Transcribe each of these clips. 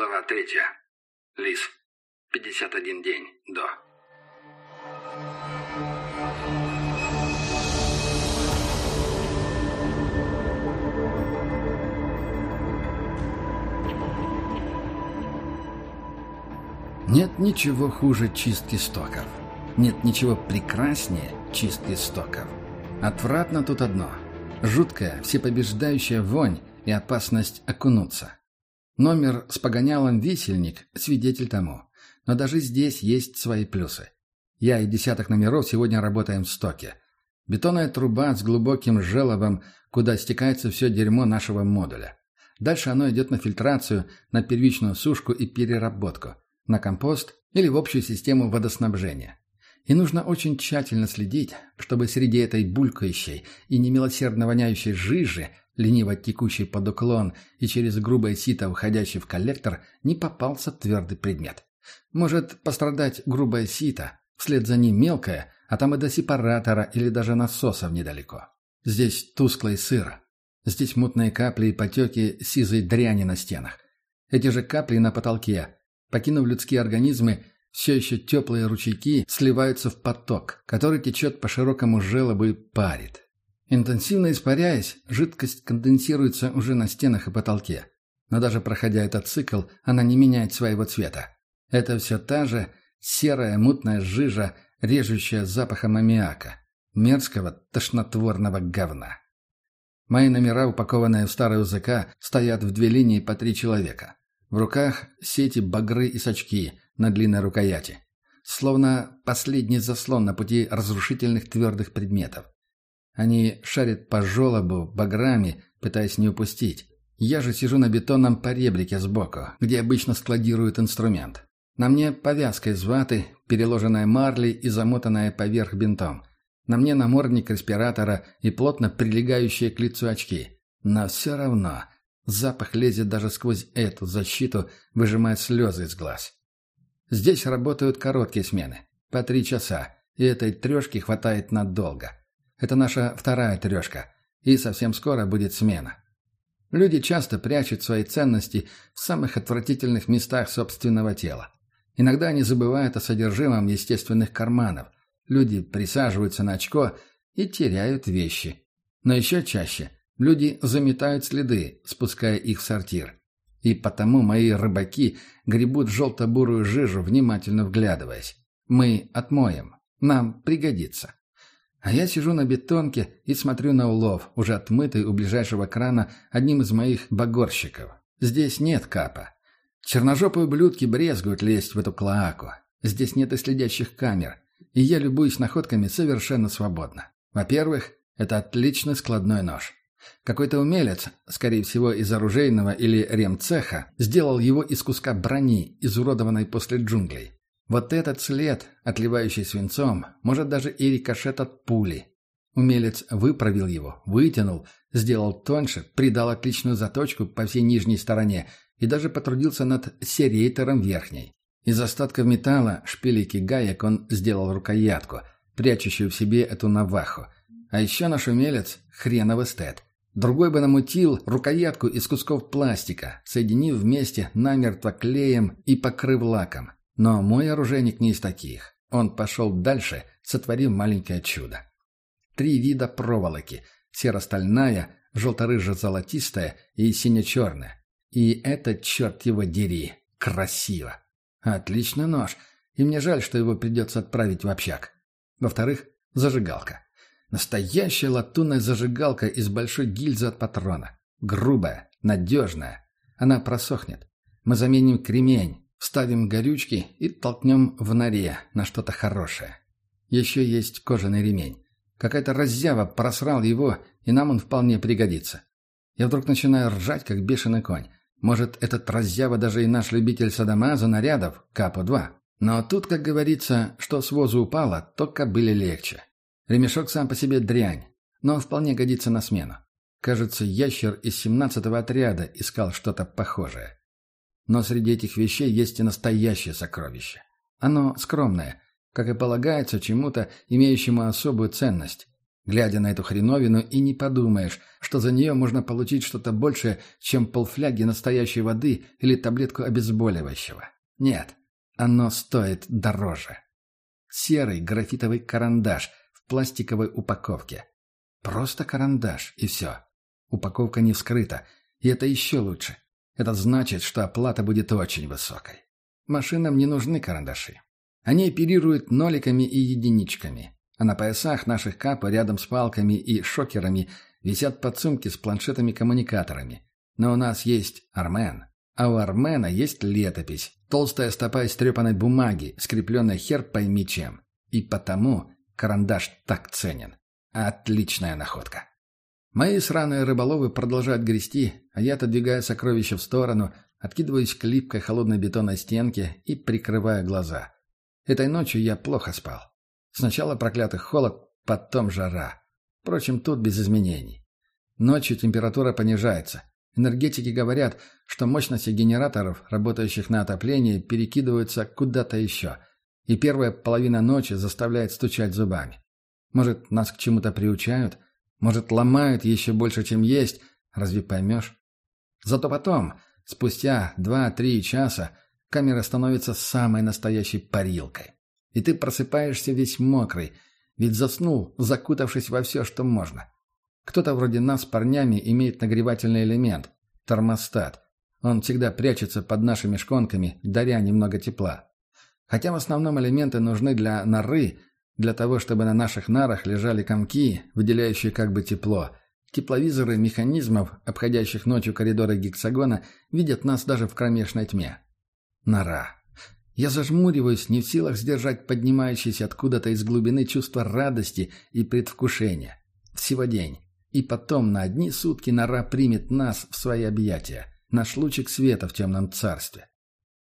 Глава третья. Лис. 51 день до. Нет ничего хуже чистки стоков. Нет ничего прекраснее чистки стоков. Отвратно тут одно. Жуткая, всепобеждающая вонь и опасность окунуться. Номер с погонялом «Висельник» — свидетель тому. Но даже здесь есть свои плюсы. Я и десяток номеров сегодня работаем в стоке. Бетонная труба с глубоким желобом, куда стекается все дерьмо нашего модуля. Дальше оно идет на фильтрацию, на первичную сушку и переработку, на компост или в общую систему водоснабжения. И нужно очень тщательно следить, чтобы среди этой булькающей и немилосердно воняющей жижи лениво текущий под уклон и через грубое сито, входящий в коллектор, не попался твердый предмет. Может пострадать грубое сито, вслед за ним мелкое, а там и до сепаратора или даже насосов недалеко. Здесь тусклый сыр. Здесь мутные капли и потеки сизой дряни на стенах. Эти же капли на потолке, покинув людские организмы, все еще теплые ручейки сливаются в поток, который течет по широкому желобу и парит. Интенсивно испаряясь, жидкость конденсируется уже на стенах и потолке. Но даже проходя этот цикл, она не меняет своего цвета. Это все та же серая мутная жижа, режущая запахом аммиака. Мерзкого, тошнотворного говна. Мои номера, упакованные в старый УЗК, стоят в две линии по три человека. В руках сети багры и сачки на длинной рукояти. Словно последний заслон на пути разрушительных твердых предметов. Они шарят по желобу, баграми, пытаясь не упустить. Я же сижу на бетонном поребрике сбоку, где обычно складируют инструмент. На мне повязка из ваты, переложенная марлей и замотанная поверх бинтом. На мне намордник респиратора и плотно прилегающие к лицу очки. Но все равно запах лезет даже сквозь эту защиту, выжимая слезы из глаз. Здесь работают короткие смены, по три часа, и этой трешки хватает надолго. Это наша вторая трешка, и совсем скоро будет смена. Люди часто прячут свои ценности в самых отвратительных местах собственного тела. Иногда они забывают о содержимом естественных карманов. Люди присаживаются на очко и теряют вещи. Но еще чаще люди заметают следы, спуская их в сортир. И потому мои рыбаки гребут желто-бурую жижу, внимательно вглядываясь. Мы отмоем. Нам пригодится. А я сижу на бетонке и смотрю на улов, уже отмытый у ближайшего крана одним из моих багорщиков. Здесь нет капа. Черножопые ублюдки брезгуют лезть в эту клоаку. Здесь нет и следящих камер. И я любуюсь находками совершенно свободно. Во-первых, это отличный складной нож. Какой-то умелец, скорее всего из оружейного или ремцеха, сделал его из куска брони, изуродованной после джунглей. Вот этот след, отливающий свинцом, может даже и рикошет от пули. Умелец выправил его, вытянул, сделал тоньше, придал отличную заточку по всей нижней стороне и даже потрудился над серейтором верхней. Из остатков металла, шпилек гаек он сделал рукоятку, прячущую в себе эту наваху. А еще наш умелец — хренов эстет. Другой бы намутил рукоятку из кусков пластика, соединив вместе намертво клеем и покрыв лаком. Но мой оружейник не из таких. Он пошел дальше, сотворив маленькое чудо. Три вида проволоки. Серо-стальная, желто-рыжо-золотистая и сине-черная. И это, черт его дери, красиво. Отличный нож. И мне жаль, что его придется отправить в общак. Во-вторых, зажигалка. Настоящая латунная зажигалка из большой гильзы от патрона. Грубая, надежная. Она просохнет. Мы заменим кремень, Вставим горючки и толкнем в норе на что-то хорошее. Еще есть кожаный ремень. Какая-то раззява просрал его, и нам он вполне пригодится. Я вдруг начинаю ржать, как бешеный конь. Может, этот раззява даже и наш любитель садомаза нарядов, Капо-2. Но тут, как говорится, что с возу упало, то кобыле легче. Ремешок сам по себе дрянь, но он вполне годится на смену. Кажется, ящер из 17-го отряда искал что-то похожее. Но среди этих вещей есть и настоящее сокровище. Оно скромное, как и полагается чему-то, имеющему особую ценность. глядя на эту хреновину, и не подумаешь, что за нее можно получить что-то большее, чем полфляги настоящей воды или таблетку обезболивающего. Нет, оно стоит дороже. Серый графитовый карандаш пластиковой упаковке. Просто карандаш, и все. Упаковка не вскрыта, и это еще лучше. Это значит, что оплата будет очень высокой. Машинам не нужны карандаши. Они оперируют ноликами и единичками. А на поясах наших капа рядом с палками и шокерами висят подсумки с планшетами-коммуникаторами. Но у нас есть Армен. А у Армена есть летопись. Толстая стопа истрепанной бумаги, скрепленная хер пойми чем. И потому карандаш так ценен. Отличная находка. Мои сраные рыболовы продолжают грести, а я отодвигаю сокровища в сторону, откидываюсь к липкой холодной бетонной стенке и прикрываю глаза. Этой ночью я плохо спал. Сначала проклятый холод, потом жара. Впрочем, тут без изменений. Ночью температура понижается. Энергетики говорят, что мощности генераторов, работающих на отопление, перекидываются куда-то еще. И первая половина ночи заставляет стучать зубами. Может, нас к чему-то приучают? Может, ломают еще больше, чем есть? Разве поймешь? Зато потом, спустя два-три часа, камера становится самой настоящей парилкой. И ты просыпаешься весь мокрый, ведь заснул, закутавшись во все, что можно. Кто-то вроде нас парнями имеет нагревательный элемент – термостат. Он всегда прячется под нашими шконками, даря немного тепла. Хотя в основном элементы нужны для норы, для того, чтобы на наших нарах лежали комки, выделяющие как бы тепло. Тепловизоры механизмов, обходящих ночью коридоры гексагона, видят нас даже в кромешной тьме. Нора. Я зажмуриваюсь, не в силах сдержать поднимающееся откуда-то из глубины чувство радости и предвкушения. Всего день. И потом на одни сутки нора примет нас в свои объятия. Наш лучик света в темном царстве.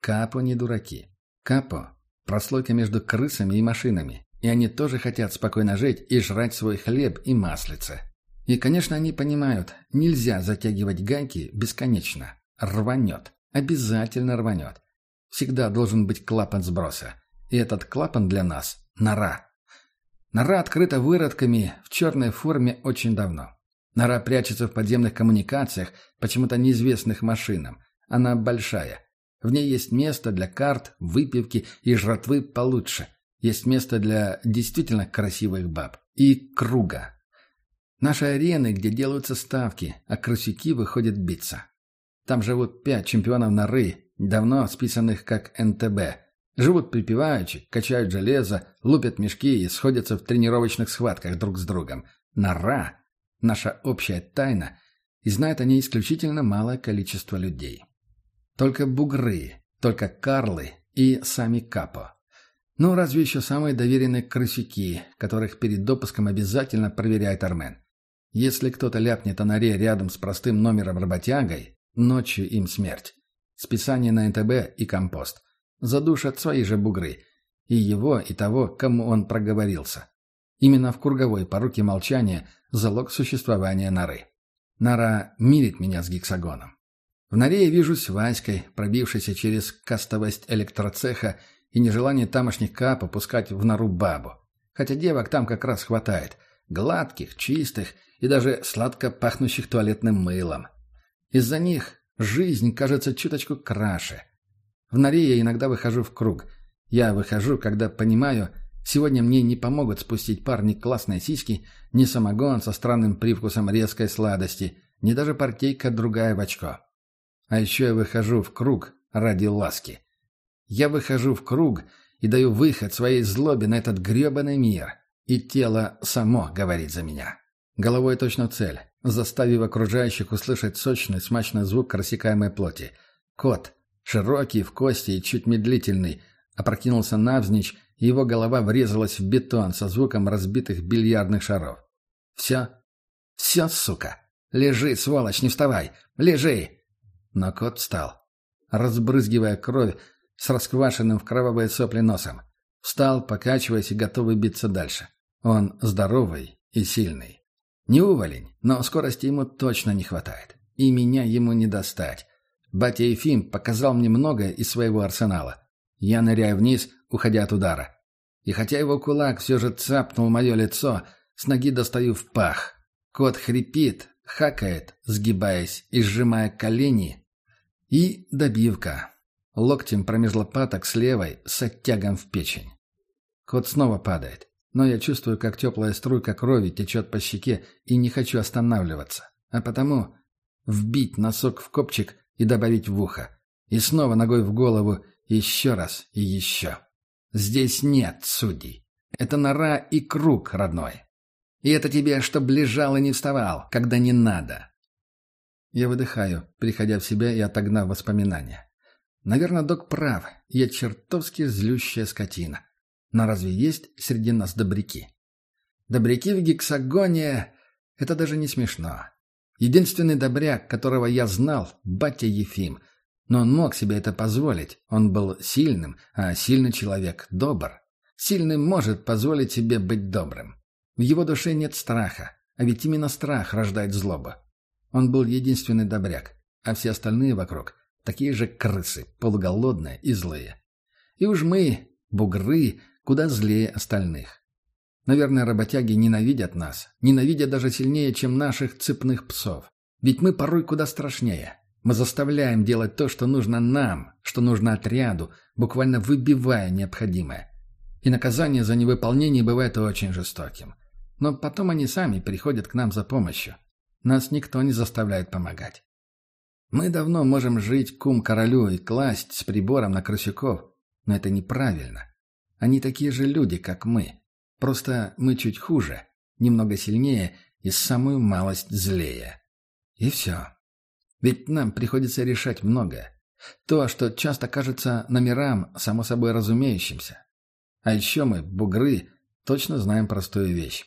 Капо не дураки. Капо – прослойка между крысами и машинами. И они тоже хотят спокойно жить и жрать свой хлеб и маслице. И, конечно, они понимают, нельзя затягивать гайки бесконечно. Рванет. Обязательно рванет. Всегда должен быть клапан сброса. И этот клапан для нас – нора. Нора открыта выродками в черной форме очень давно. Нора прячется в подземных коммуникациях, почему-то неизвестных машинам. Она большая. В ней есть место для карт, выпивки и жратвы получше. Есть место для действительно красивых баб. И круга. Наши арены, где делаются ставки, а крысюки выходят биться. Там живут пять чемпионов норы, давно списанных как НТБ. Живут припеваючи, качают железо, лупят мешки и сходятся в тренировочных схватках друг с другом. Нора – наша общая тайна, и знает о ней исключительно малое количество людей. Только бугры, только карлы и сами капо. Ну, разве еще самые доверенные крысюки, которых перед допуском обязательно проверяет Армен. Если кто-то ляпнет о норе рядом с простым номером работягой, ночью им смерть. Списание на НТБ и компост. Задушат свои же бугры. И его, и того, кому он проговорился. Именно в круговой поруке молчания залог существования норы. Нора мирит меня с гексагоном. В норе я вижусь Васькой, пробившейся через кастовость электроцеха и нежелание тамошних кап опускать в нору бабу. Хотя девок там как раз хватает. Гладких, чистых и даже сладко пахнущих туалетным мылом. Из-за них Жизнь кажется чуточку краше. В норе я иногда выхожу в круг. Я выхожу, когда понимаю, сегодня мне не помогут спустить парни классные сиськи, ни самогон со странным привкусом резкой сладости, ни даже партейка другая в очко. А еще я выхожу в круг ради ласки. Я выхожу в круг и даю выход своей злобе на этот гребаный мир. И тело само говорит за меня. Головой точно цель заставив окружающих услышать сочный, смачный звук рассекаемой плоти. Кот, широкий, в кости и чуть медлительный, опрокинулся навзничь, и его голова врезалась в бетон со звуком разбитых бильярдных шаров. «Все? Все, сука! Лежи, сволочь, не вставай! Лежи!» Но кот встал, разбрызгивая кровь с расквашенным в кровавые сопли носом. Встал, покачиваясь и готовый биться дальше. Он здоровый и сильный. Не уволень, но скорости ему точно не хватает. И меня ему не достать. Батя Ефим показал мне многое из своего арсенала. Я ныряю вниз, уходя от удара. И хотя его кулак все же цапнул мое лицо, С ноги достаю в пах. Кот хрипит, хакает, сгибаясь и сжимая колени. И добивка. Локтем промеж лопаток с левой с оттягом в печень. Кот снова падает, но я чувствую, как теплая струйка крови течет по щеке и не хочу останавливаться. А потому вбить носок в копчик и добавить в ухо. И снова ногой в голову, еще раз и еще. Здесь нет судей. Это нора и круг родной. И это тебе, чтоб лежал и не вставал, когда не надо. Я выдыхаю, приходя в себя и отогнав воспоминания. Наверное, док прав, я чертовски злющая скотина. Но разве есть среди нас добряки? Добряки в гексагоне — это даже не смешно. Единственный добряк, которого я знал, батя Ефим. Но он мог себе это позволить. Он был сильным, а сильный человек добр. Сильный может позволить себе быть добрым. В его душе нет страха, а ведь именно страх рождает злобу. Он был единственный добряк, а все остальные вокруг — такие же крысы, полуголодные и злые. И уж мы, бугры, куда злее остальных. Наверное, работяги ненавидят нас, ненавидят даже сильнее, чем наших цепных псов. Ведь мы порой куда страшнее. Мы заставляем делать то, что нужно нам, что нужно отряду, буквально выбивая необходимое. И наказание за невыполнение бывает очень жестоким. Но потом они сами приходят к нам за помощью. Нас никто не заставляет помогать. Мы давно можем жить кум королю и класть с прибором на крысюков, но это неправильно. Они такие же люди, как мы. Просто мы чуть хуже, немного сильнее и самую малость злее. И все. Ведь нам приходится решать многое. То, что часто кажется номерам, само собой разумеющимся. А еще мы, бугры, точно знаем простую вещь.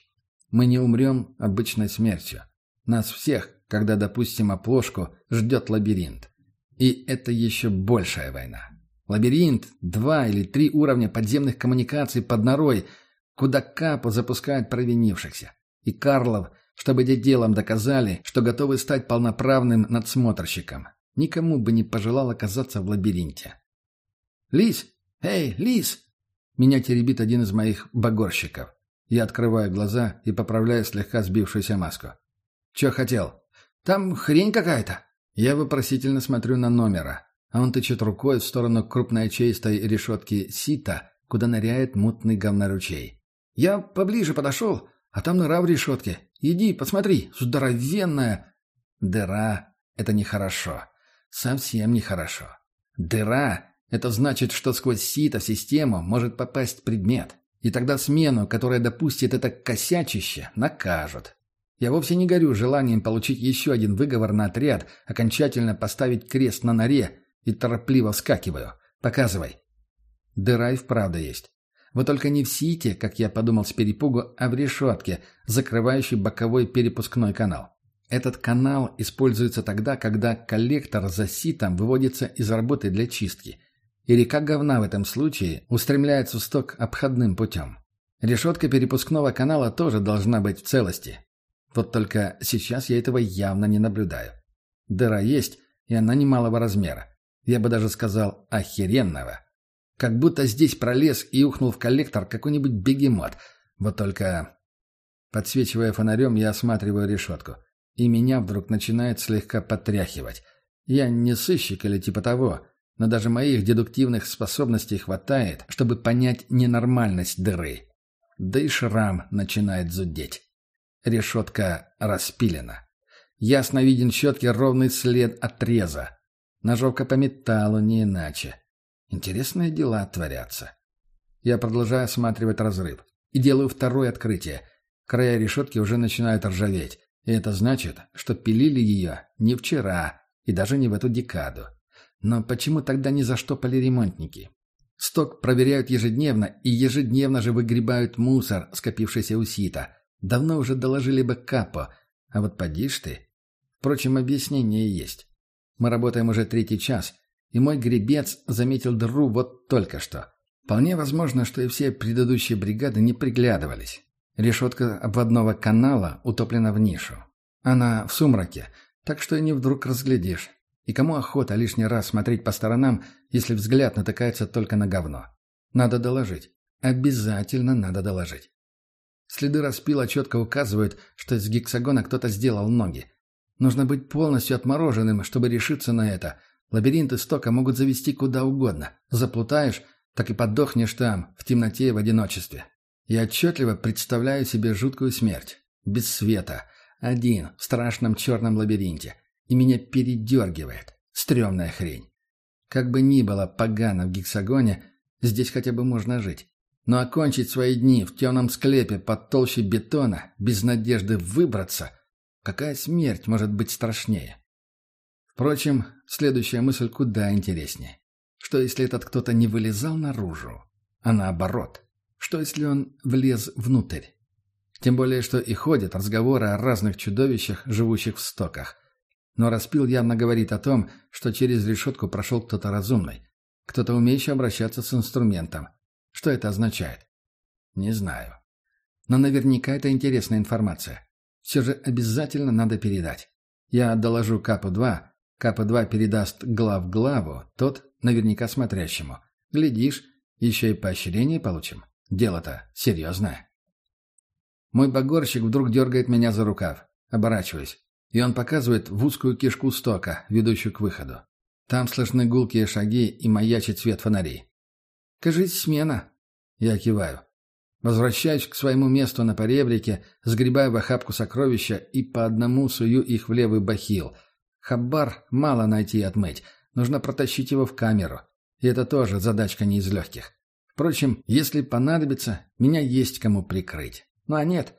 Мы не умрем обычной смертью. Нас всех, когда допустим оплошку, ждет лабиринт. И это еще большая война. Лабиринт, два или три уровня подземных коммуникаций под норой, куда Капо запускает провинившихся. И Карлов, чтобы делом доказали, что готовы стать полноправным надсмотрщиком. Никому бы не пожелал оказаться в лабиринте. «Лис! Эй, Лис!» Меня теребит один из моих багорщиков. Я открываю глаза и поправляю слегка сбившуюся маску. «Чё хотел?» «Там хрень какая-то». Я вопросительно смотрю на номера а он тычет рукой в сторону крупной чистой решетки сита, куда ныряет мутный говноручей. «Я поближе подошел, а там нора в решетке. Иди, посмотри, здоровенная!» «Дыра — это нехорошо. Совсем нехорошо. Дыра — это значит, что сквозь сито в систему может попасть предмет. И тогда смену, которая допустит это косячище, накажут. Я вовсе не горю желанием получить еще один выговор на отряд, окончательно поставить крест на норе и торопливо вскакиваю. «Показывай». Дыра и вправду есть. Вот только не в сите, как я подумал с перепугу, а в решетке, закрывающей боковой перепускной канал. Этот канал используется тогда, когда коллектор за ситом выводится из работы для чистки. И река говна в этом случае устремляется в сток обходным путем. Решетка перепускного канала тоже должна быть в целости. Вот только сейчас я этого явно не наблюдаю. Дыра есть, и она немалого размера. Я бы даже сказал, охеренного. Как будто здесь пролез и ухнул в коллектор какой-нибудь бегемот. Вот только... Подсвечивая фонарем, я осматриваю решетку. И меня вдруг начинает слегка потряхивать. Я не сыщик или типа того, но даже моих дедуктивных способностей хватает, чтобы понять ненормальность дыры. Да и шрам начинает зудеть. Решетка распилена. Ясно виден щетки ровный след отреза. Ножовка по металлу, не иначе. Интересные дела творятся. Я продолжаю осматривать разрыв. И делаю второе открытие. Края решетки уже начинают ржаветь. И это значит, что пилили ее не вчера и даже не в эту декаду. Но почему тогда не заштопали ремонтники? Сток проверяют ежедневно и ежедневно же выгребают мусор, скопившийся у сита. Давно уже доложили бы капо. А вот поди ты. Впрочем, объяснение есть. Мы работаем уже третий час, и мой гребец заметил дыру вот только что. Вполне возможно, что и все предыдущие бригады не приглядывались. Решетка обводного канала утоплена в нишу. Она в сумраке, так что и не вдруг разглядишь. И кому охота лишний раз смотреть по сторонам, если взгляд натыкается только на говно? Надо доложить. Обязательно надо доложить. Следы распила четко указывают, что из гексагона кто-то сделал ноги. Нужно быть полностью отмороженным, чтобы решиться на это. Лабиринты стока могут завести куда угодно. Заплутаешь, так и подохнешь там, в темноте и в одиночестве. Я отчетливо представляю себе жуткую смерть. Без света. Один, в страшном черном лабиринте. И меня передергивает. Стремная хрень. Как бы ни было погано в гексагоне, здесь хотя бы можно жить. Но окончить свои дни в темном склепе под толщей бетона, без надежды выбраться, какая смерть может быть страшнее? Впрочем, следующая мысль куда интереснее. Что если этот кто-то не вылезал наружу, а наоборот? Что если он влез внутрь? Тем более, что и ходят разговоры о разных чудовищах, живущих в стоках. Но распил явно говорит о том, что через решетку прошел кто-то разумный, кто-то умеющий обращаться с инструментом, что это означает? Не знаю. Но наверняка это интересная информация. Все же обязательно надо передать. Я доложу Капу-2, Капа-2 передаст глав главу, тот наверняка смотрящему. Глядишь, еще и поощрение получим. Дело-то серьезное. Мой багорщик вдруг дергает меня за рукав. Оборачиваюсь. И он показывает в узкую кишку стока, ведущую к выходу. Там слышны гулкие шаги и маячит свет фонарей. «Кажись, смена». Я киваю. Возвращаюсь к своему месту на поребрике, сгребаю в охапку сокровища и по одному сую их в левый бахил. Хабар мало найти и отмыть. Нужно протащить его в камеру. И это тоже задачка не из легких. Впрочем, если понадобится, меня есть кому прикрыть. Ну а нет,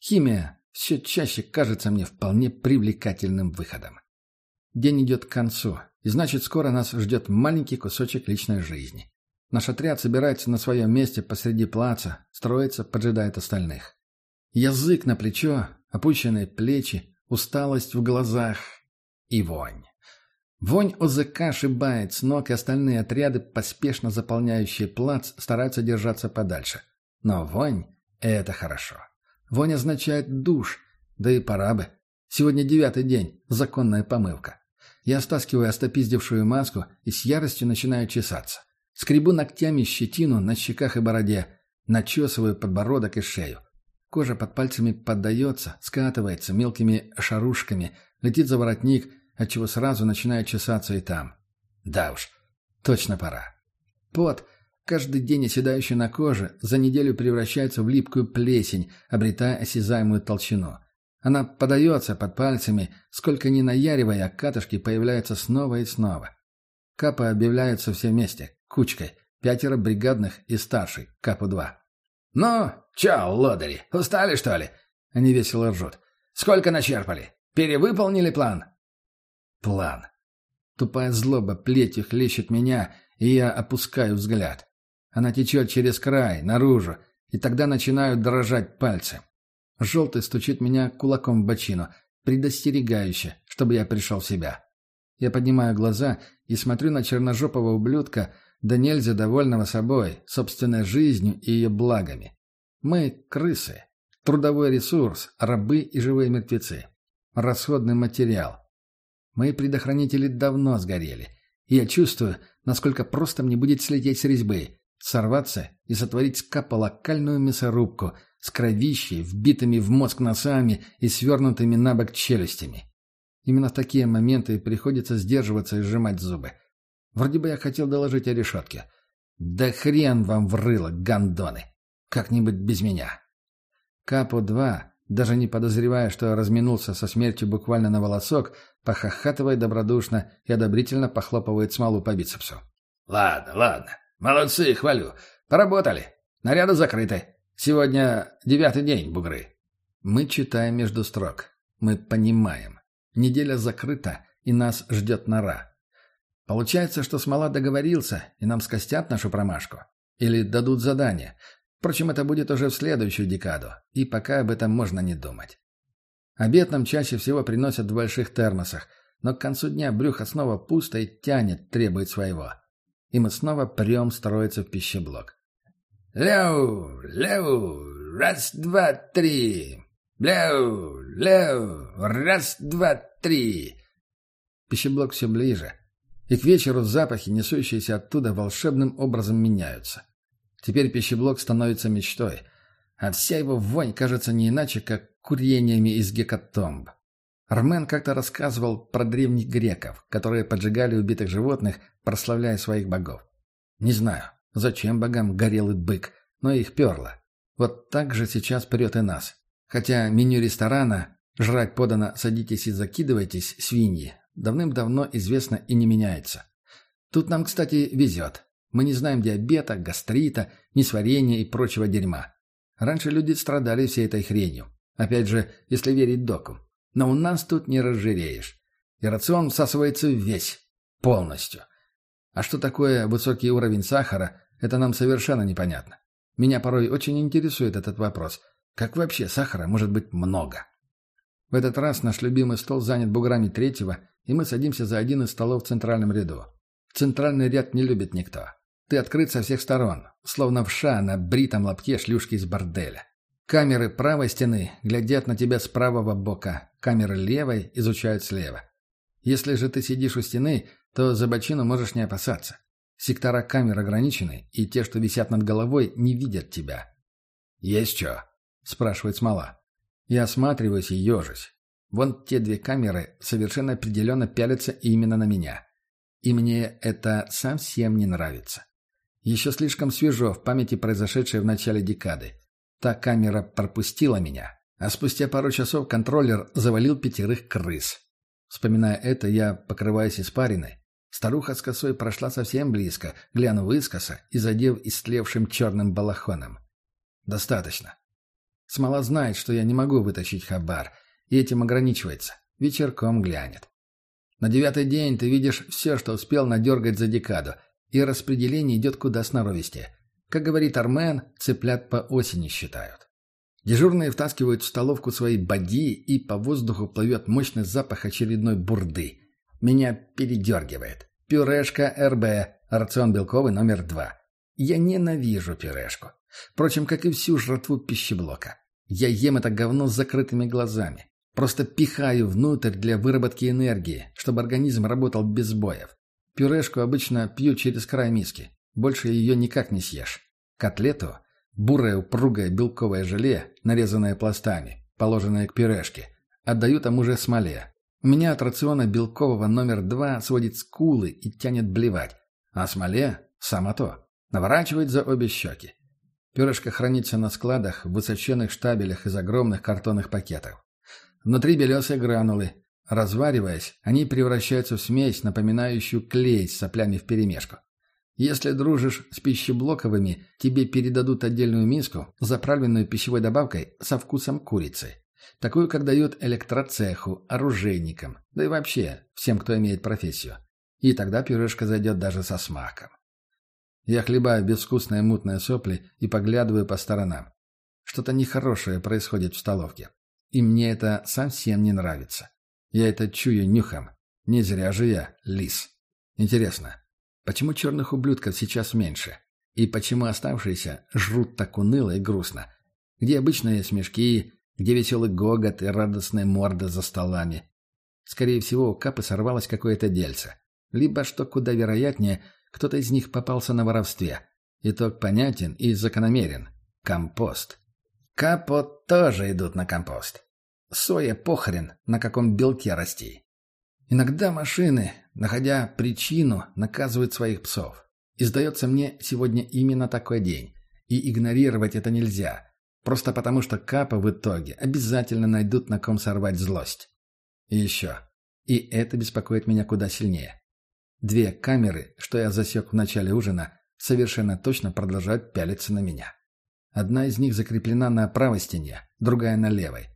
химия все чаще кажется мне вполне привлекательным выходом. День идет к концу, и значит, скоро нас ждет маленький кусочек личной жизни. Наш отряд собирается на своем месте посреди плаца, строится, поджидает остальных. Язык на плечо, опущенные плечи, усталость в глазах и вонь. Вонь ОЗК шибает с ног, и остальные отряды, поспешно заполняющие плац, стараются держаться подальше. Но вонь — это хорошо. Вонь означает душ, да и пора бы. Сегодня девятый день, законная помывка. Я стаскиваю остопиздевшую маску и с яростью начинаю чесаться. Скребу ногтями щетину на щеках и бороде, начесываю подбородок и шею. Кожа под пальцами поддается, скатывается мелкими шарушками, летит за воротник, отчего сразу начинает чесаться и там. Да уж, точно пора. Пот, каждый день оседающий на коже, за неделю превращается в липкую плесень, обретая осязаемую толщину. Она подается под пальцами, сколько ни наяривая, катышки появляются снова и снова. Капы объявляются все вместе, кучкой, пятеро бригадных и старший, Капу-2. «Ну, чё, лодыри, устали, что ли?» Они весело ржут. «Сколько начерпали? Перевыполнили план?» «План». Тупая злоба плетью хлещет меня, и я опускаю взгляд. Она течет через край, наружу, и тогда начинают дрожать пальцы. Желтый стучит меня кулаком в бочину, предостерегающе, чтобы я пришел в себя. Я поднимаю глаза и смотрю на черножопого ублюдка, да нельзя довольного собой, собственной жизнью и ее благами. Мы — крысы, трудовой ресурс, рабы и живые мертвецы, расходный материал. Мои предохранители давно сгорели, и я чувствую, насколько просто мне будет слететь с резьбы, сорваться и сотворить с капа локальную мясорубку с кровищей, вбитыми в мозг носами и свернутыми на бок челюстями. Именно в такие моменты приходится сдерживаться и сжимать зубы. Вроде бы я хотел доложить о решетке. Да хрен вам врыло, гандоны! Как-нибудь без меня. Капу-2, даже не подозревая, что разминулся со смертью буквально на волосок, похохатывает добродушно и одобрительно похлопывает смолу по бицепсу. «Ладно, ладно. Молодцы, хвалю. Поработали. Наряды закрыты. Сегодня девятый день, бугры». Мы читаем между строк. Мы понимаем. Неделя закрыта, и нас ждет нора. Получается, что Смола договорился, и нам скостят нашу промашку. Или дадут задание. Впрочем, это будет уже в следующую декаду, и пока об этом можно не думать. Обед нам чаще всего приносят в больших термосах, но к концу дня брюхо снова пусто и тянет, требует своего. И мы снова прем строиться в пищеблок. «Ляу! Ляу! Раз, два, три! Ляу! Ляу! Раз, два, три!» Пищеблок все ближе — и к вечеру запахи, несущиеся оттуда, волшебным образом меняются. Теперь пищеблок становится мечтой. а вся его вонь кажется не иначе, как курениями из гекатомб. Армен как-то рассказывал про древних греков, которые поджигали убитых животных, прославляя своих богов. Не знаю, зачем богам горелый бык, но их перло. Вот так же сейчас прет и нас. Хотя меню ресторана «Жрать подано, садитесь и закидывайтесь, свиньи» давным-давно известно и не меняется. Тут нам, кстати, везет. Мы не знаем диабета, гастрита, несварения и прочего дерьма. Раньше люди страдали всей этой хренью. Опять же, если верить доку. Но у нас тут не разжиреешь. И рацион всасывается весь. Полностью. А что такое высокий уровень сахара, это нам совершенно непонятно. Меня порой очень интересует этот вопрос. Как вообще сахара может быть много? В этот раз наш любимый стол занят буграми третьего, и мы садимся за один из столов в центральном ряду. Центральный ряд не любит никто. Ты открыт со всех сторон, словно вша на бритом лобке шлюшки из борделя. Камеры правой стены глядят на тебя с правого бока, камеры левой изучают слева. Если же ты сидишь у стены, то за бочину можешь не опасаться. Сектора камер ограничены, и те, что висят над головой, не видят тебя. «Есть что?» — спрашивает Смола. Я осматриваюсь и ежусь. Вон те две камеры совершенно определенно пялятся именно на меня. И мне это совсем не нравится. Еще слишком свежо в памяти произошедшее в начале декады. Та камера пропустила меня, а спустя пару часов контроллер завалил пятерых крыс. Вспоминая это, я покрываюсь испариной. Старуха с косой прошла совсем близко, глянув искоса и задев истлевшим черным балахоном. Достаточно. Смола знает, что я не могу вытащить хабар, и этим ограничивается. Вечерком глянет. На девятый день ты видишь все, что успел надергать за декаду, и распределение идет куда сноровистее. Как говорит Армен, цыплят по осени считают. Дежурные втаскивают в столовку свои боги, и по воздуху плывет мощный запах очередной бурды. Меня передергивает. Пюрешка РБ, рацион белковый номер два. Я ненавижу пюрешку. Впрочем, как и всю жратву пищеблока. Я ем это говно с закрытыми глазами. Просто пихаю внутрь для выработки энергии, чтобы организм работал без боев. Пюрешку обычно пью через край миски. Больше ее никак не съешь. Котлету – бурое упругое белковое желе, нарезанное пластами, положенное к пюрешке. Отдаю тому же смоле. У меня от рациона белкового номер два сводит скулы и тянет блевать. А смоле – само то. Наворачивает за обе щеки. Пюрешка хранится на складах в высоченных штабелях из огромных картонных пакетов. Внутри белесые гранулы. Развариваясь, они превращаются в смесь, напоминающую клей с соплями вперемешку. Если дружишь с пищеблоковыми, тебе передадут отдельную миску, заправленную пищевой добавкой со вкусом курицы. Такую, как дают электроцеху, оружейникам, да и вообще всем, кто имеет профессию. И тогда пюрешка зайдет даже со смаком. Я хлебаю безвкусные мутные сопли и поглядываю по сторонам. Что-то нехорошее происходит в столовке. И мне это совсем не нравится. Я это чую нюхом. Не зря же я лис. Интересно, Почему черных ублюдков сейчас меньше? И почему оставшиеся жрут так уныло и грустно? Где обычные смешки, где веселый гогот и радостные морды за столами? Скорее всего, у Капы сорвалось какое-то дельце. Либо, что куда вероятнее, кто-то из них попался на воровстве. Итог понятен и закономерен. Компост. Капо тоже идут на компост. Соя похрен, на каком белке расти. Иногда машины, находя причину, наказывают своих псов. И сдается мне, сегодня именно такой день. И игнорировать это нельзя. Просто потому, что капы в итоге обязательно найдут на ком сорвать злость. И еще. И это беспокоит меня куда сильнее. Две камеры, что я засек в начале ужина, совершенно точно продолжают пялиться на меня. Одна из них закреплена на правой стене, другая на левой.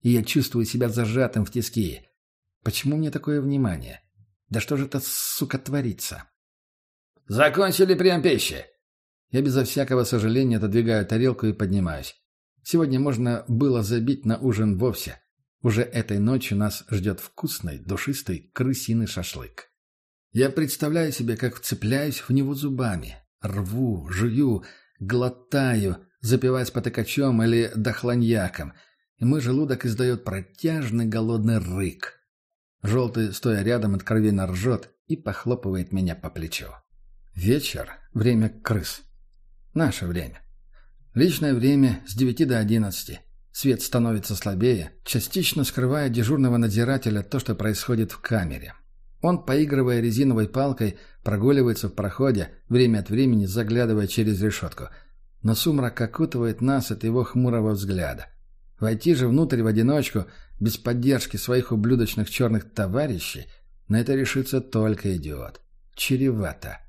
И я чувствую себя зажатым в тиски, Почему мне такое внимание? Да что же это, сука, творится? «Закончили прием пищи!» Я безо всякого сожаления отодвигаю тарелку и поднимаюсь. Сегодня можно было забить на ужин вовсе. Уже этой ночью нас ждет вкусный, душистый крысиный шашлык. Я представляю себе, как вцепляюсь в него зубами. Рву, жую, глотаю, запиваясь потыкачом или дохланьяком. И мой желудок издает протяжный голодный рык. Желтый, стоя рядом, откровенно ржет и похлопывает меня по плечу. Вечер — время крыс. Наше время. Личное время с 9 до 11. Свет становится слабее, частично скрывая дежурного надзирателя то, что происходит в камере. Он, поигрывая резиновой палкой, прогуливается в проходе, время от времени заглядывая через решетку. Но сумрак окутывает нас от его хмурого взгляда. Войти же внутрь в одиночку, без поддержки своих ублюдочных черных товарищей, на это решится только идиот. Чревато.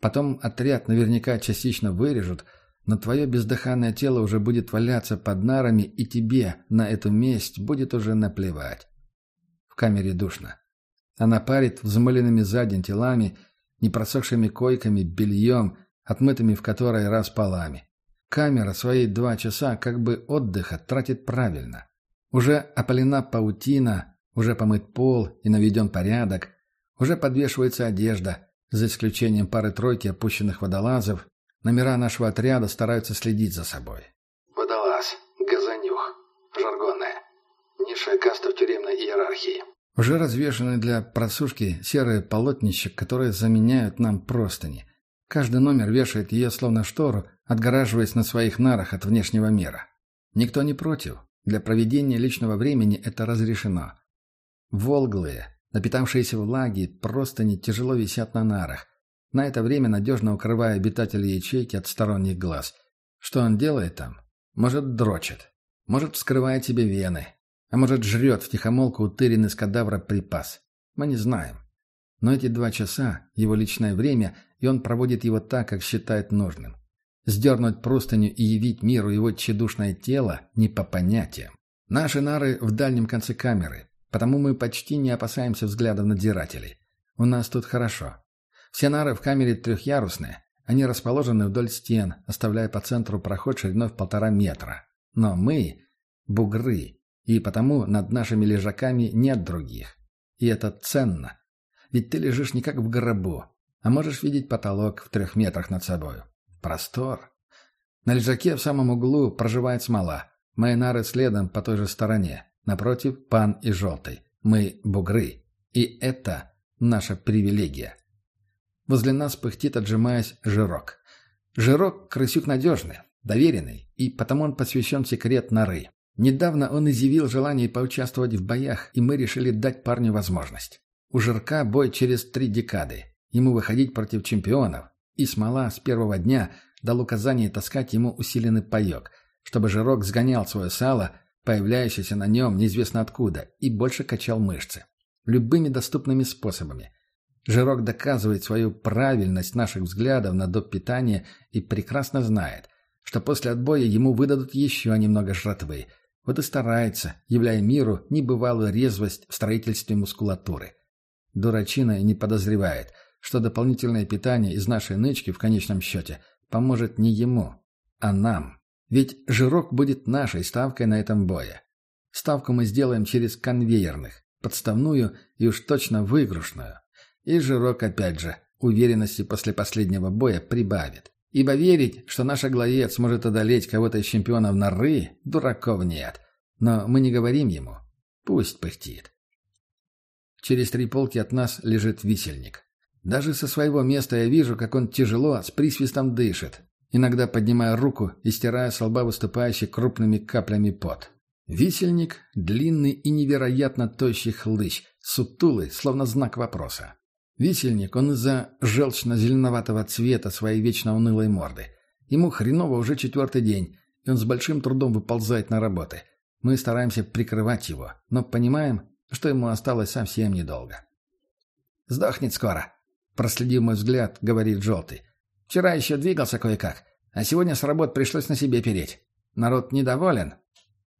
Потом отряд наверняка частично вырежут, но твое бездыханное тело уже будет валяться под нарами, и тебе на эту месть будет уже наплевать. В камере душно. Она парит взмыленными за день телами, непросохшими койками, бельем, отмытыми в которой раз полами. Камера свои два часа как бы отдыха тратит правильно. Уже опалена паутина, уже помыт пол и наведен порядок, уже подвешивается одежда, за исключением пары-тройки опущенных водолазов, номера нашего отряда стараются следить за собой. Водолаз. Газанюх. Жаргонная. Низшая каста в тюремной иерархии. Уже развешаны для просушки серые полотнища, которые заменяют нам простыни. Каждый номер вешает ее словно штору, отгораживаясь на своих нарах от внешнего мира. Никто не против. Для проведения личного времени это разрешено. Волглые, напитавшиеся влаги, простыни тяжело висят на нарах. На это время надежно укрывая обитателей ячейки от сторонних глаз. Что он делает там? Может, дрочит. Может, вскрывает себе вены. А может, жрет втихомолку утыренный с кадавра припас. Мы не знаем. Но эти два часа – его личное время, и он проводит его так, как считает нужным. Сдернуть простыню и явить миру его тщедушное тело не по понятиям. Наши нары в дальнем конце камеры, потому мы почти не опасаемся взглядов надзирателей. У нас тут хорошо. Все нары в камере трехъярусные. Они расположены вдоль стен, оставляя по центру проход шириной в полтора метра. Но мы – бугры, и потому над нашими лежаками нет других. И это ценно. Ведь ты лежишь не как в гробу, а можешь видеть потолок в трех метрах над собой. Простор. На лежаке в самом углу проживает смола. Мои нары следом по той же стороне. Напротив, пан и желтый. Мы бугры. И это наша привилегия. Возле нас пыхтит, отжимаясь, жирок. Жирок – крысюк надежный, доверенный, и потому он посвящен секрет норы. Недавно он изъявил желание поучаствовать в боях, и мы решили дать парню возможность. У Жирка бой через три декады. Ему выходить против чемпионов. И Смола с первого дня дал указание таскать ему усиленный паек, чтобы Жирок сгонял свое сало, появляющееся на нем неизвестно откуда, и больше качал мышцы. Любыми доступными способами. Жирок доказывает свою правильность наших взглядов на доп. питание и прекрасно знает, что после отбоя ему выдадут еще немного жратвы – вот и старается, являя миру небывалую резвость в строительстве мускулатуры. Дурачина не подозревает, что дополнительное питание из нашей нычки в конечном счете поможет не ему, а нам. Ведь жирок будет нашей ставкой на этом бое. Ставку мы сделаем через конвейерных, подставную и уж точно выигрышную. И жирок, опять же, уверенности после последнего боя прибавит. Ибо верить, что наш аглоед сможет одолеть кого-то из чемпионов норы, дураков нет. Но мы не говорим ему. Пусть пыхтит. Через три полки от нас лежит висельник. Даже со своего места я вижу, как он тяжело, с присвистом дышит, иногда поднимая руку и стирая с лба выступающий крупными каплями пот. Висельник — длинный и невероятно тощий хлыщ, сутулый, словно знак вопроса. Висельник, он из-за желчно-зеленоватого цвета своей вечно унылой морды. Ему хреново уже четвертый день, и он с большим трудом выползает на работы. Мы стараемся прикрывать его, но понимаем, что ему осталось совсем недолго. «Сдохнет скоро», — проследив мой взгляд, говорит Желтый. «Вчера еще двигался кое-как, а сегодня с работ пришлось на себе переть. Народ недоволен?»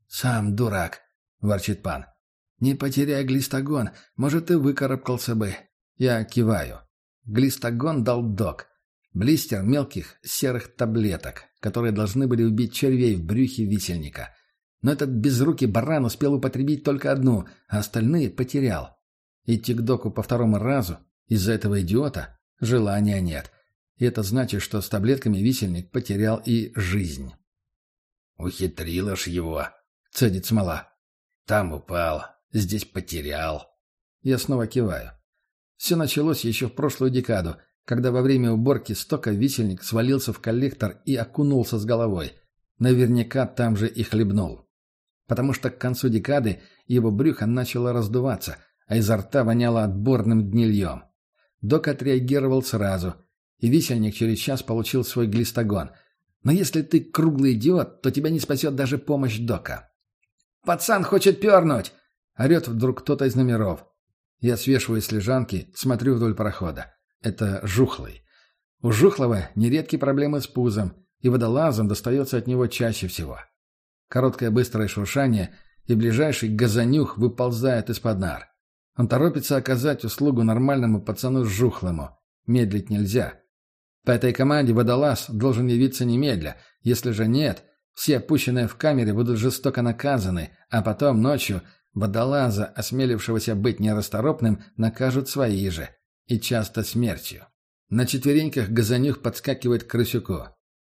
«Сам дурак», — ворчит пан. «Не потеряй глистогон, может, и выкарабкался бы. Я киваю. Глистогон дал док. Блистер мелких серых таблеток, которые должны были убить червей в брюхе висельника. Но этот безрукий баран успел употребить только одну, а остальные потерял. Идти к доку по второму разу из-за этого идиота желания нет. И это значит, что с таблетками висельник потерял и жизнь. «Ухитрила ж его!» — цедит смола. «Там упал, здесь потерял». Я снова киваю. Все началось еще в прошлую декаду, когда во время уборки стока висельник свалился в коллектор и окунулся с головой. Наверняка там же и хлебнул. Потому что к концу декады его брюхо начало раздуваться, а изо рта воняло отборным гнильем. Док отреагировал сразу, и висельник через час получил свой глистогон. Но если ты круглый идиот, то тебя не спасет даже помощь Дока. «Пацан хочет пернуть!» — орет вдруг кто-то из номеров. Я свешиваюсь с лежанки, смотрю вдоль прохода. Это Жухлый. У Жухлого нередки проблемы с пузом, и водолазом достается от него чаще всего. Короткое быстрое шуршание, и ближайший газанюх выползает из-под нар. Он торопится оказать услугу нормальному пацану Жухлому. Медлить нельзя. По этой команде водолаз должен явиться немедля. Если же нет, все опущенные в камере будут жестоко наказаны, а потом ночью водолаза, осмелившегося быть нерасторопным, накажут свои же – и часто смертью. На четвереньках Газанюх подскакивает к крысюку.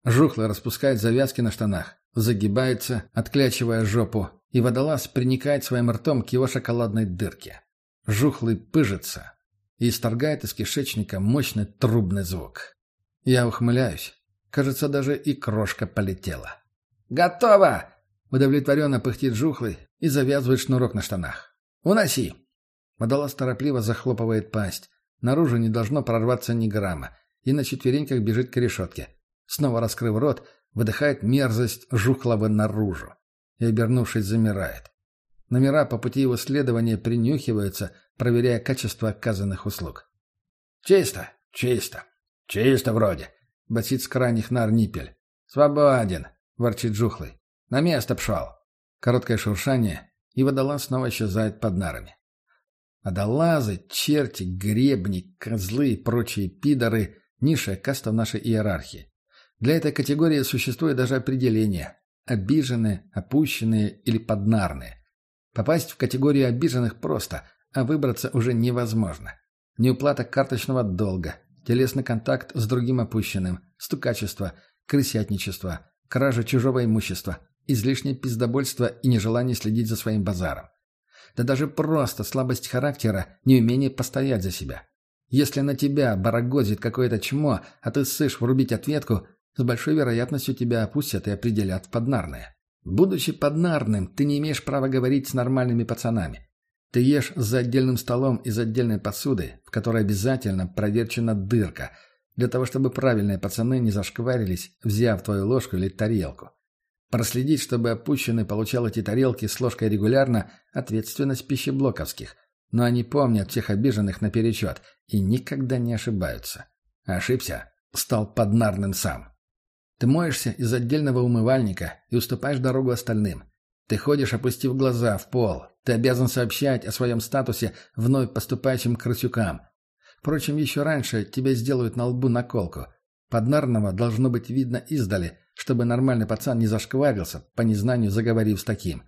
Жухло распускает завязки на штанах, загибается, отклячивая жопу, и водолаз приникает своим ртом к его шоколадной дырке. Жухлый пыжится и исторгает из кишечника мощный трубный звук. Я ухмыляюсь. Кажется, даже и крошка полетела. «Готово!» — удовлетворенно пыхтит Жухлый и завязывает шнурок на штанах. «Уноси!» Водолаз торопливо захлопывает пасть, Наружу не должно прорваться ни грамма. И на четвереньках бежит к решетке. Снова раскрыв рот, выдыхает мерзость жухлого наружу. И, обернувшись, замирает. Номера по пути его следования принюхиваются, проверяя качество оказанных услуг. «Чисто, чисто, чисто вроде», — басит с крайних нар Ниппель. «Свободен», — ворчит Жухлый. «На место пшел». Короткое шуршание, и водолаз снова исчезает под нарами. Адалазы, черти, гребни, козлы и прочие пидоры – низшая каста в нашей иерархии. Для этой категории существует даже определение – обиженные, опущенные или поднарные. Попасть в категорию обиженных просто, а выбраться уже невозможно. Неуплата карточного долга, телесный контакт с другим опущенным, стукачество, крысятничество, кража чужого имущества, излишнее пиздобольство и нежелание следить за своим базаром да даже просто слабость характера, неумение постоять за себя. Если на тебя барагозит какое-то чмо, а ты ссышь врубить ответку, с большой вероятностью тебя опустят и определят в поднарное. Будучи поднарным, ты не имеешь права говорить с нормальными пацанами. Ты ешь за отдельным столом из отдельной посуды, в которой обязательно проверчена дырка, для того, чтобы правильные пацаны не зашкварились, взяв твою ложку или тарелку. Проследить, чтобы опущенный получал эти тарелки с ложкой регулярно – ответственность пищеблоковских. Но они помнят всех обиженных наперечет и никогда не ошибаются. Ошибся – стал поднарным сам. Ты моешься из отдельного умывальника и уступаешь дорогу остальным. Ты ходишь, опустив глаза в пол. Ты обязан сообщать о своем статусе вновь поступающим крысюкам. Впрочем, еще раньше тебе сделают на лбу наколку. Поднарного должно быть видно издали – чтобы нормальный пацан не зашкварился, по незнанию заговорив с таким.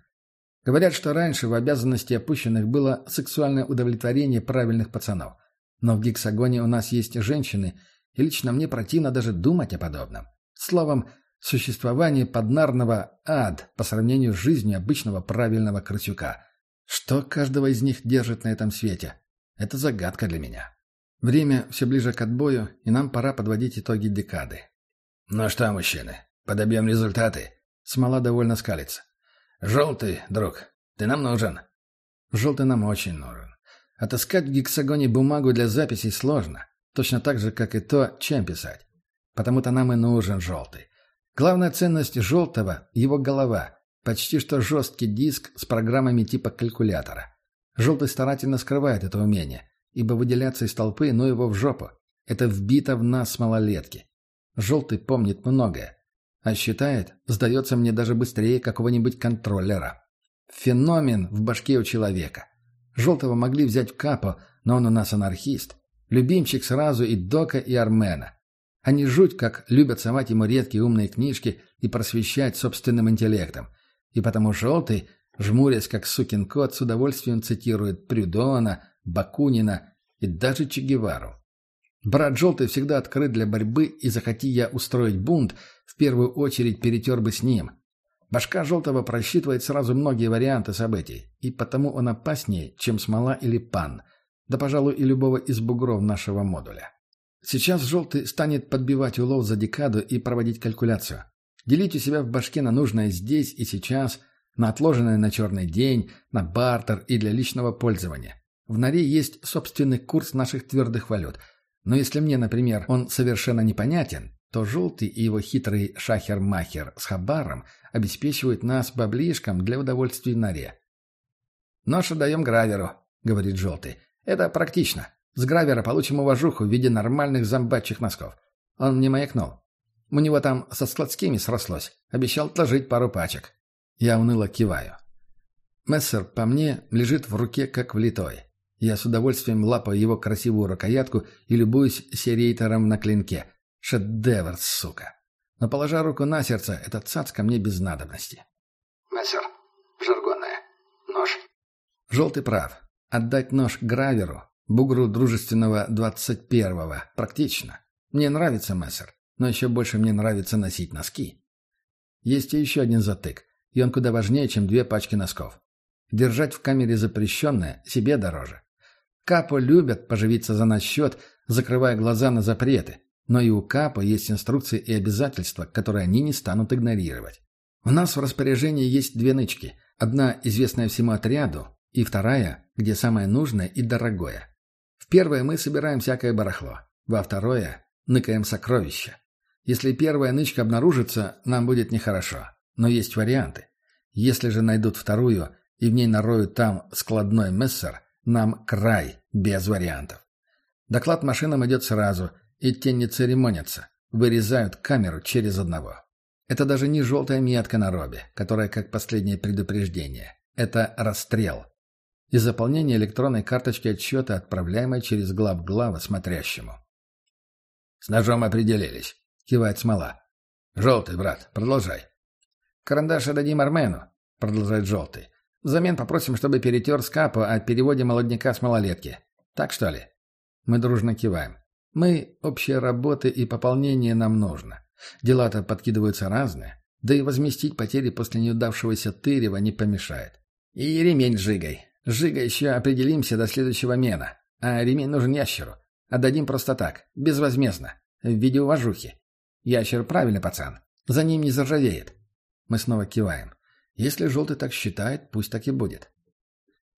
Говорят, что раньше в обязанности опущенных было сексуальное удовлетворение правильных пацанов. Но в гексагоне у нас есть женщины, и лично мне противно даже думать о подобном. Словом, существование поднарного ад по сравнению с жизнью обычного правильного крысюка. Что каждого из них держит на этом свете? Это загадка для меня. Время все ближе к отбою, и нам пора подводить итоги декады. «Ну что, мужчины, Подобьем результаты. Смола довольно скалится. Желтый, друг, ты нам нужен. Желтый нам очень нужен. Отыскать в гексагоне бумагу для записей сложно. Точно так же, как и то, чем писать. Потому-то нам и нужен желтый. Главная ценность желтого – его голова. Почти что жесткий диск с программами типа калькулятора. Желтый старательно скрывает это умение, ибо выделяться из толпы, ну его в жопу. Это вбито в нас с малолетки. Желтый помнит многое. А считает, сдается мне даже быстрее какого-нибудь контроллера. Феномен в башке у человека. Желтого могли взять в капо, но он у нас анархист. Любимчик сразу и Дока, и Армена. Они жуть как любят совать ему редкие умные книжки и просвещать собственным интеллектом. И потому Желтый, жмурясь как сукин кот, с удовольствием цитирует Прюдона, Бакунина и даже Че Гевару. Брат Желтый всегда открыт для борьбы, и захоти я устроить бунт, в первую очередь перетер бы с ним. Башка Желтого просчитывает сразу многие варианты событий, и потому он опаснее, чем смола или пан, да, пожалуй, и любого из бугров нашего модуля. Сейчас желтый станет подбивать улов за декаду и проводить калькуляцию. Делить у себя в башке на нужное здесь и сейчас, на отложенное на черный день, на бартер и для личного пользования. В норе есть собственный курс наших твердых валют. Но если мне, например, он совершенно непонятен, то желтый и его хитрый шахер-махер с хабаром обеспечивают нас баблишком для удовольствия в норе. «Нож отдаем граверу», — говорит желтый. «Это практично. С гравера получим уважуху в виде нормальных зомбачьих носков. Он мне маякнул. У него там со складскими срослось. Обещал отложить пару пачек. Я уныло киваю. Мессер, по мне, лежит в руке как влитой. Я с удовольствием лапаю его красивую рукоятку и любуюсь серейтором на клинке. Шедевр, сука. Но положа руку на сердце, этот цац ко мне без надобности. Мессер. Жаргонное. Нож. Желтый прав. Отдать нож Граверу Бугру дружественного двадцать первого. Практично. Мне нравится мессер, но еще больше мне нравится носить носки. Есть и еще один затык, и он куда важнее, чем две пачки носков. Держать в камере запрещенное себе дороже. Капо любят поживиться за наш счет, закрывая глаза на запреты, но и у Капо есть инструкции и обязательства, которые они не станут игнорировать. У нас в распоряжении есть две нычки. Одна, известная всему отряду, и вторая, где самое нужное и дорогое. В первое мы собираем всякое барахло. Во второе – ныкаем сокровища. Если первая нычка обнаружится, нам будет нехорошо. Но есть варианты. Если же найдут вторую и в ней нароют там складной мессер, нам край, без вариантов. Доклад машинам идет сразу, и те не церемонятся. Вырезают камеру через одного. Это даже не желтая метка на робе, которая как последнее предупреждение. Это расстрел и заполнение электронной карточки отчета, отправляемой через глав глава смотрящему. «С ножом определились», — кивает смола. «Желтый, брат, продолжай». «Карандаш отдадим Армену», — продолжает желтый. «Взамен попросим, чтобы перетер скапу о переводе молодняка с малолетки. Так что ли?» Мы дружно киваем. Мы — общие работы и пополнение нам нужно. Дела-то подкидываются разные, да и возместить потери после неудавшегося тырева не помешает. И ремень с жигой. Жига еще определимся до следующего мена. А ремень нужен ящеру. Отдадим просто так, безвозмездно, в виде уважухи. Ящер правильный пацан. За ним не заржавеет. Мы снова киваем. Если желтый так считает, пусть так и будет.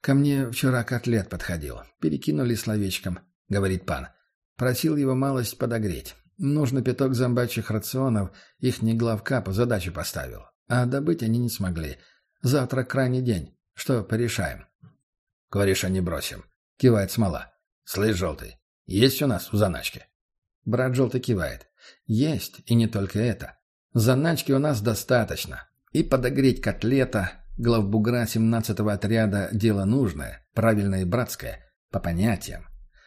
Ко мне вчера котлет подходил. Перекинули словечком, говорит пан. Просил его малость подогреть. Нужно пяток зомбачьих рационов, их не главка по задачу поставил. А добыть они не смогли. Завтра крайний день. Что порешаем? «Кореша не бросим», — кивает смола. «Слышь, желтый, есть у нас в заначке?» Брат желтый кивает. «Есть, и не только это. Заначки у нас достаточно. И подогреть котлета, главбугра 17-го отряда – дело нужное, правильное и братское, по понятиям.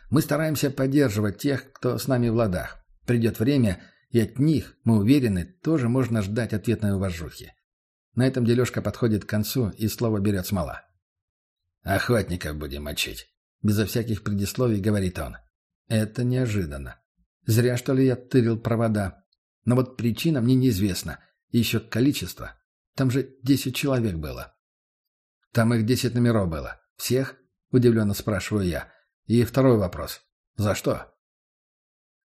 Мы стараемся поддерживать тех, кто с нами в ладах. Придет время, и от них, мы уверены, тоже можно ждать ответной уважухи. На этом дележка подходит к концу, и слово берет смола. «Охотников будем мочить», — безо всяких предисловий говорит он. Это неожиданно. Зря, что ли, я тырил провода. Но вот причина мне неизвестна. Еще количество. Там же десять человек было. Там их десять номеров было. Всех? Удивленно спрашиваю я. И второй вопрос. За что?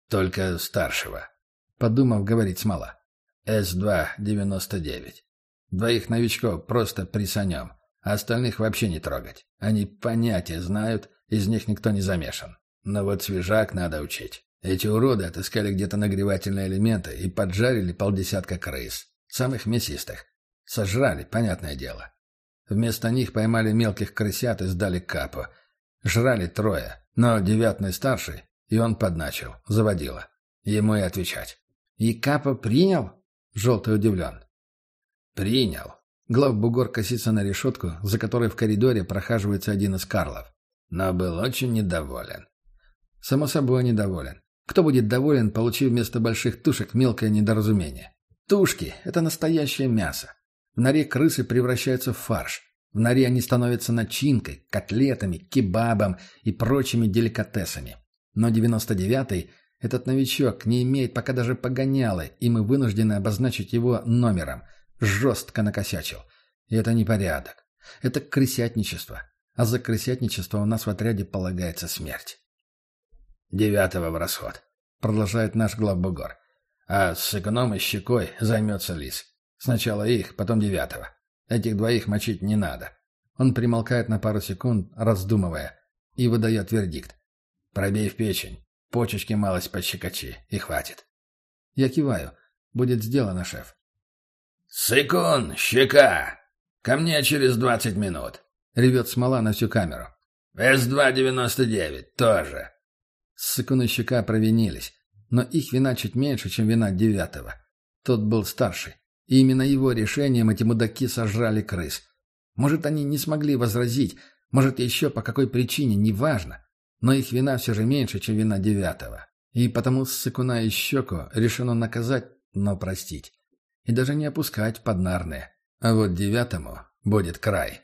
Только старшего. Подумав, говорит Смола. С-2-99. Двоих новичков просто присанем а остальных вообще не трогать. Они понятия знают, из них никто не замешан. Но вот свежак надо учить. Эти уроды отыскали где-то нагревательные элементы и поджарили полдесятка крыс. Самых мясистых. Сожрали, понятное дело. Вместо них поймали мелких крысят и сдали капу. Жрали трое, но девятный старший, и он подначил, заводила. Ему и отвечать. «И Капа принял?» — желтый удивлен. «Принял. Главбугор косится на решетку, за которой в коридоре прохаживается один из Карлов. Но был очень недоволен. Само собой недоволен. Кто будет доволен, получив вместо больших тушек мелкое недоразумение? Тушки — это настоящее мясо. В норе крысы превращаются в фарш. В норе они становятся начинкой, котлетами, кебабом и прочими деликатесами. Но 99-й, этот новичок, не имеет пока даже погонялы, и мы вынуждены обозначить его номером — жестко накосячил. И это не порядок. Это крысятничество. А за крысятничество у нас в отряде полагается смерть. Девятого в расход. продолжает наш главбугор. «А с эконом и щекой займется Лис. Сначала их, потом девятого. Этих двоих мочить не надо». Он примолкает на пару секунд, раздумывая, и выдает вердикт. «Пробей в печень. Почечки малость пощекочи. И хватит». Я киваю. «Будет сделано, шеф». «Сыкун, щека! Ко мне через двадцать минут!» — ревет смола на всю камеру. «С-299 тоже!» Сыкун и щека провинились, но их вина чуть меньше, чем вина девятого. Тот был старший, и именно его решением эти мудаки сожрали крыс. Может, они не смогли возразить, может, еще по какой причине, неважно. Но их вина все же меньше, чем вина девятого. И потому Сыкуна и Щеку решено наказать, но простить. И даже не опускать под нарные. А вот девятому будет край.